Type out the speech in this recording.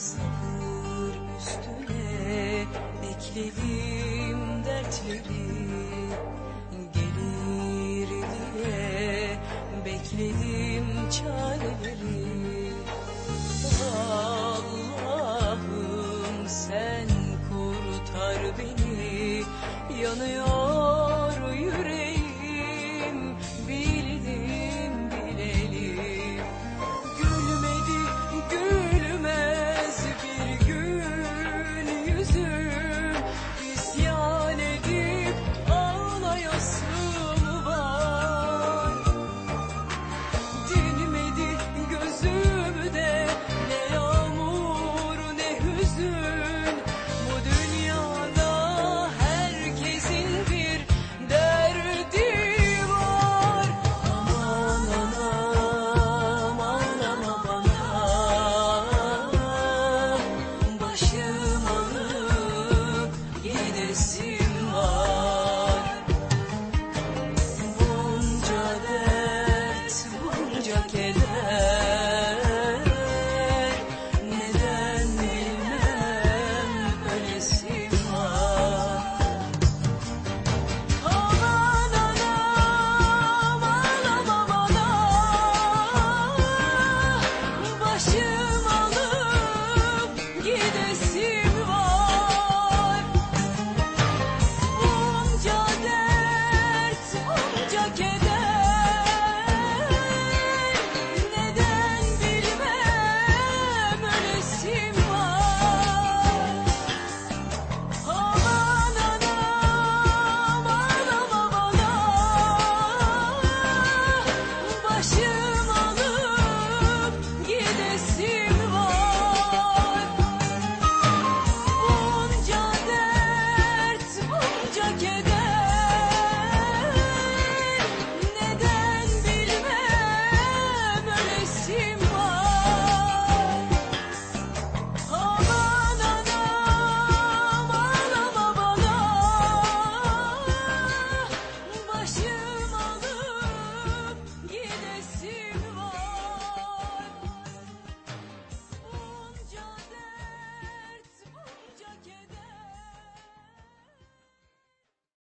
sabır üstüne ekledim dertleri. Gelir diye bekledim çareleri. Allah'ım sen kurtar beni. Yanıyor you.